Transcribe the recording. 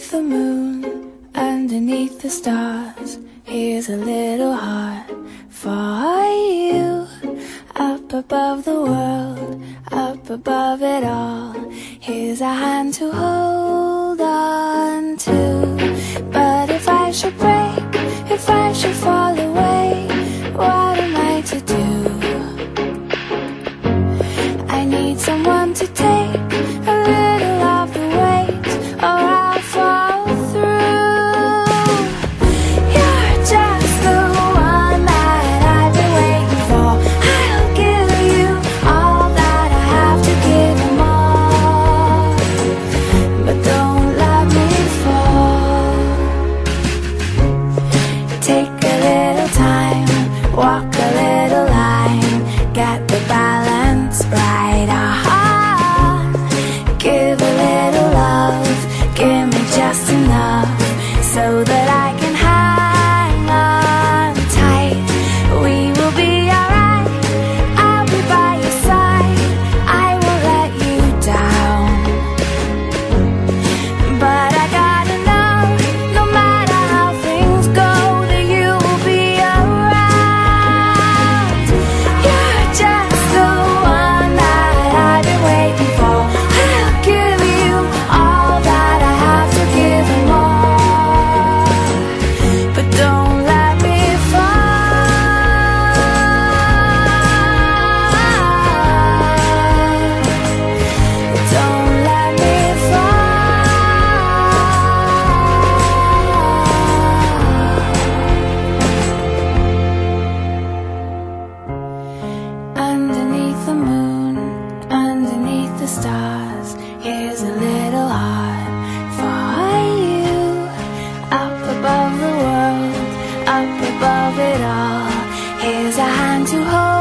Underneath the moon, underneath the stars, here's a little heart for you. Up above the world, up above it all, here's a hand to hold on to. But if I should break, if I should fall away, what am I to do? I need someone to take. Take a little time, walk it all. Here's a hand to hold.